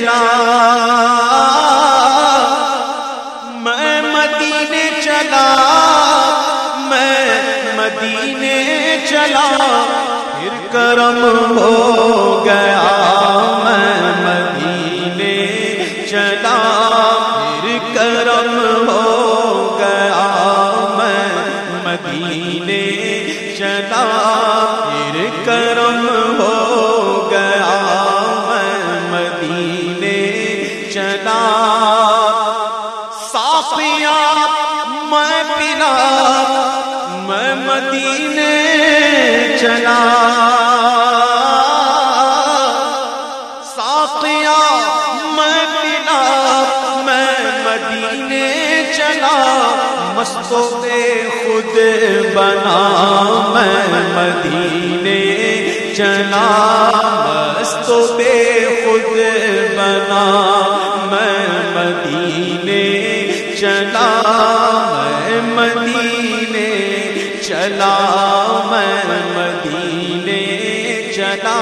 چلا میں مدینے چلا۔ میں مدینے چلا۔ پھر کرم ہو گیا۔ میں میں پلا، میں مدینے چلا۔ ساقیا میں پلا، میں مدینے چلا۔ مستوں خود بنا، میں مدینے چلا۔ مستوں خود بنا، میں مدینے چلا۔ چلا، میں مدینے چلا۔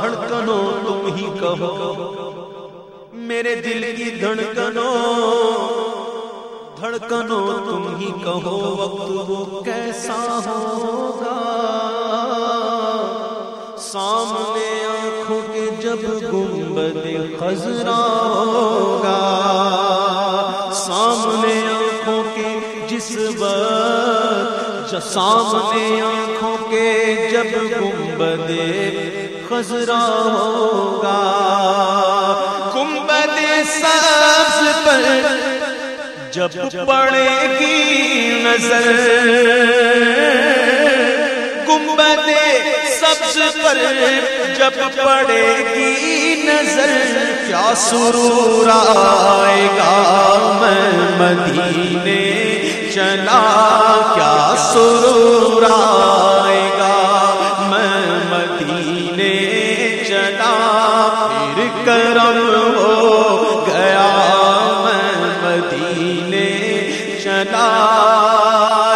دھڑکنوں تم ہی کہو، میرے دل کی دھڑکنوں۔ دھڑکنوں تم ہی کہو، وقت وہ کیسا ہوگا۔ سامنے آنکھوں کے جب گنبد خزرا ہوگا۔ سامنے آنکھوں کے جب گنبد خزرا ہوگا۔ گنبد سبز پر جب پڑے گی نظر۔ گنبد سبز پر جب پڑے گی نظر۔ کیا سرور آئے گا میں مدینے چلا، کیا سرور آئے گا؟ میں مدینے چلا، پھر کرم ہو گیا، میں مدینے چلا۔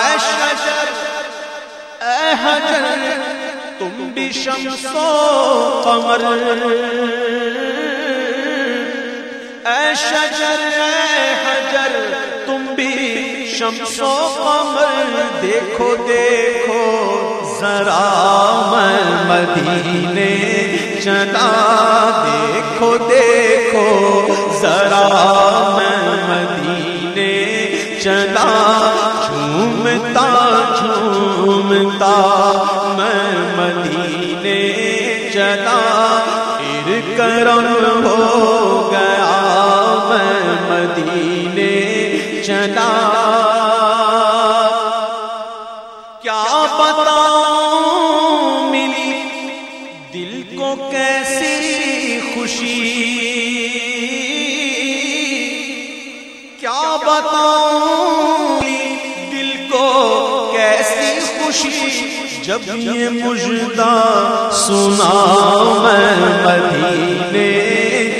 اے شجر اے حجر، تم بھی شمس و قمر۔ اے شجر شمس و قمر دیکھو دیکھو، ذرا میں مدینے چلا، دیکھو دیکھو، ذرا میں مدینے چلا، جھومتا جھومتا، میں مدینے چلا، پھر کرم ہو گیا، میں مدینے چلا۔ خوشی جب یہ مجدہ سنا میں مدینے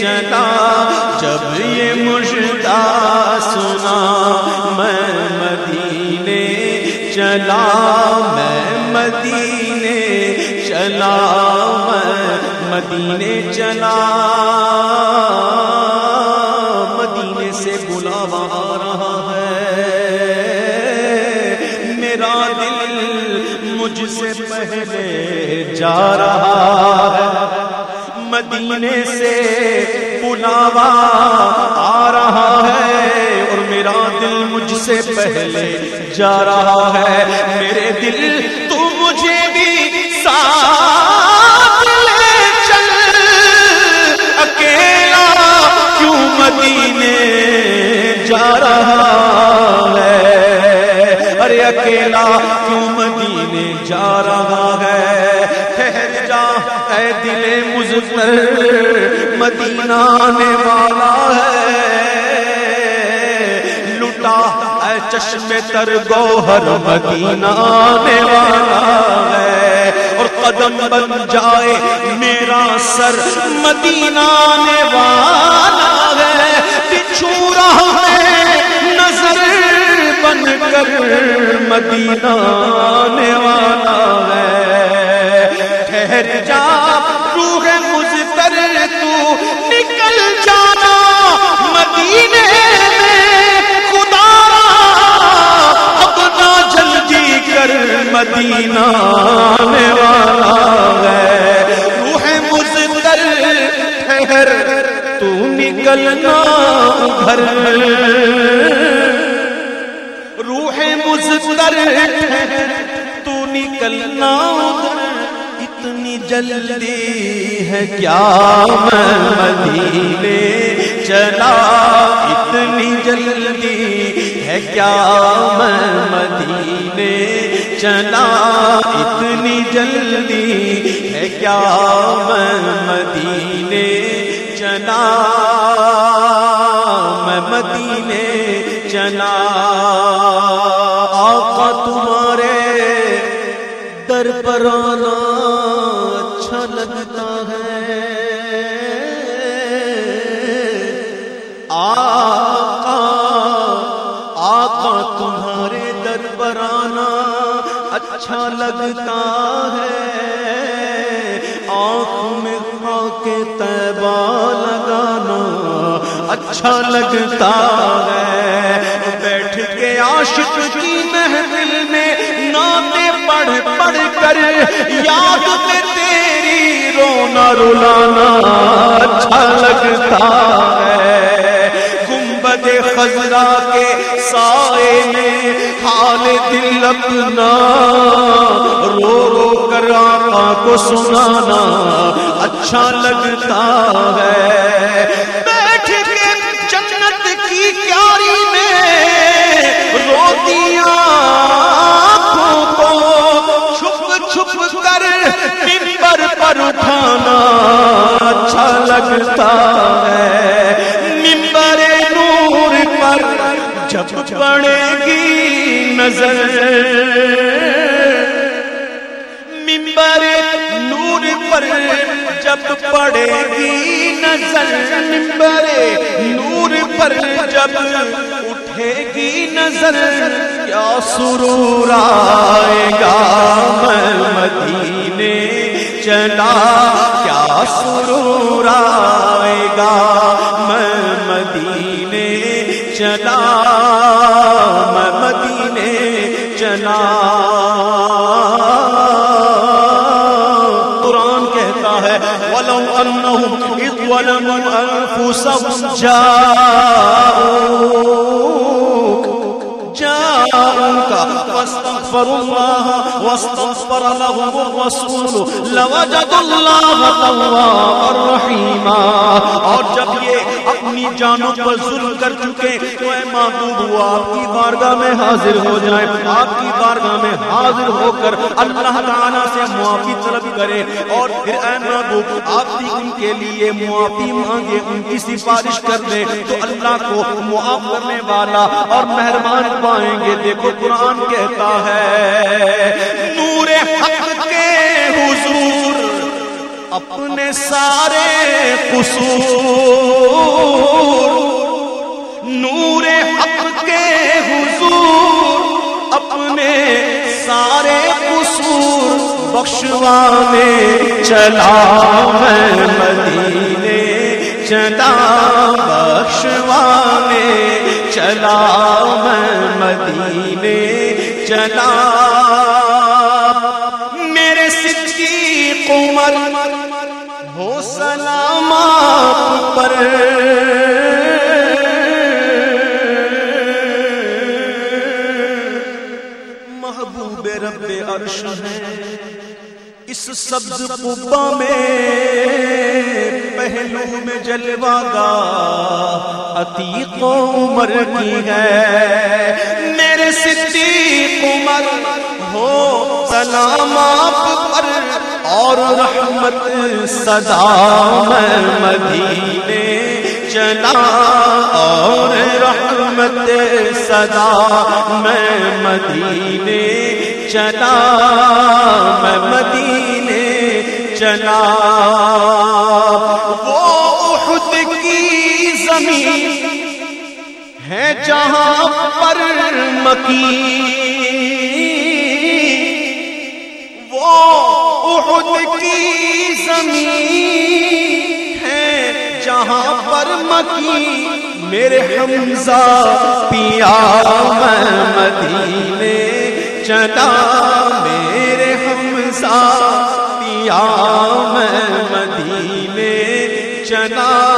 چلا جب یہ مجدہ سنا میں مدینے چلا میں مدینے چلا میں مدینے چلا۔ سے پہلے جا رہا مدینے سے پناوا آ رہا ہے اور میرا دل مجھ سے پہلے جا رہا ہے۔ میرے دل، تو مجھے بھی ساتھ لے چل۔ اکیلا کیوں مدینے جا رہا ہے؟ ارے اکیلا کیوں مدینے جا رہا ہے۔ ٹھہر جا، اے دل مزتر مدینہ آنے والا ہے۔ لٹا اے چشم تر گوہر، مدینہ آنے والا ہے۔ اور قدم بن جائے میرا سر، مدینہ آنے والا نکلنا گھر روح مزتر ٹھہر تو نکلنا اتنی جلدی ہے، کیا میں مدینے چلا؟ اتنی جلدی ہے، کیا میں مدینے چلا؟ اتنی جلدی ہے، کیا میں مدینے چلا؟ مدینے چلا آقا تمہارے در پر آنا اچھا لگتا ہے۔ آقا آقا تمہارے در پر آنا اچھا لگتا ہے۔ آنکھ میں خاک تیبہ لگانا اچھا لگتا ہے۔ بیٹھ کے عاشق کی محفل میں ناطے پڑھ پڑھ کر یاد میں تیری رونا رلانا۔ اچھا لگتا ہے۔ گنبد خزرا کے سائے میں حال دل اپنا۔ رو رو کر آقا کو سنانا۔ اچھا لگتا ہے۔ لگتا ہے۔ ممبر نور پر جب پڑے گی نظر۔ ممبر نور پر جب پڑے گی نظر۔ ممبر نور پر جب اٹھے گی نظر۔ کیا سرور آئے گا مدینے۔ چلا، کیا سرور آئے گا؟ میں مدینے چلا، میں مدینے چلا۔ قرآن کہتا ہے، وَلَوْ أَنَّهُمْ إِذْ وَلَمُوا أَنفُسَهُمْ جَاءُوكَ جاءوك فاستغفروا الله واستغفر لهم الرسول. لوجدوا الله توابا رحيما. اور جب یہ اپنی جانوں پر ظلم کر چکے، تو اے محبوب وہ آپ کی بارگاہ میں حاضر ہو جائیں، آپ کی بارگاہ میں حاضر ہو کر اللہ تعالیٰ سے معافی طلب کرے اور پھر اے محبوب آپ بھی ان کے لیے معافی مانگے ان کی سفارش کر دیں۔ تو اللہ کو معاف کرنے والا اور مہربان پائیں گے دیکھو قرآن کہتا ہے، نور حق کے حضور، اپنے سارے قصور۔ نور حق کے حضور، اپنے سارے قصور۔ بخشوانے چلا میں مدینے، چلا بخشوانے۔ چلا میں مدینے چلا۔ میرے صدیق عمر، ہو سلام آپ پر۔ محبوب رب عرش ہے اس سبز قبا میں۔ پہلو میں جلوا گا عتیق عمر کی ہے۔ میرے صدیق عمر، ہو سلام آپ پر اور رحمت صدا میں مدینے چلا اور رحمت صدا میں مدینے چلا، میں مدینے چلا۔ جہاں پر مکی وہ احد کی زمین ہے جہاں پر مکی میرے حمزہ پیا میں مدینے چلا۔ میرے حمزہ پیا میں مدینے چلا۔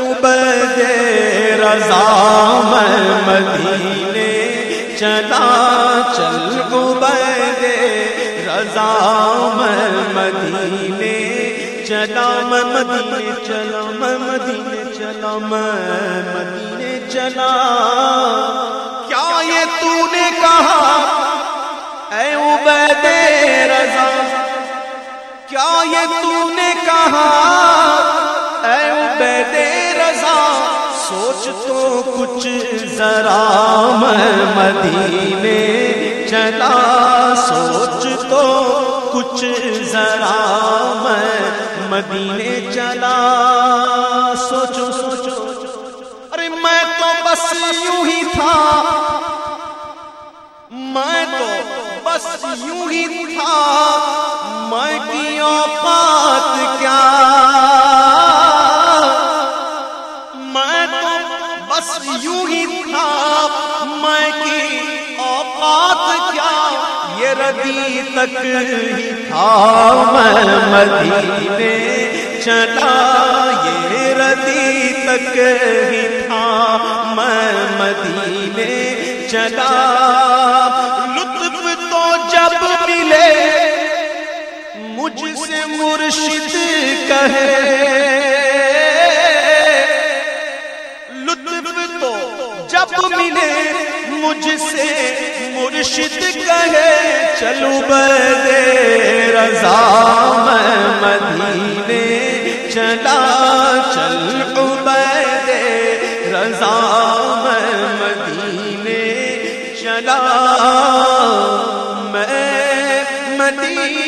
چلو رضا میں مدینے چلا چل بدے رضا میں مدینے چلا میں مدینے چلا میں مدینے چلا میں مدینے چلا کیا یہ تو نے کہا اے عبید رضا کیا یہ تو نے کہا کچھ ذرا میں مدینے چلا، سوچ تو کچھ ذرا میں مدینے چلا۔ سوچو سوچو ارے میں تو بس یوں ہی تھا۔ میں تو بس یوں ہی تھا۔ میں کی اوقات یہ ردی تک ہی تھا میں مدینے، چلا یہ ردی تک ہی تھا میں مدینے، چلا۔ لطف تو جب ملے، مجھ سے مرشد کہے۔ جب ملے مجھ سے، مرشد کہے، چلو بدے رضا میں مدینے چلا، چل بدے رضا میں مدینے چلا۔ میں مدینے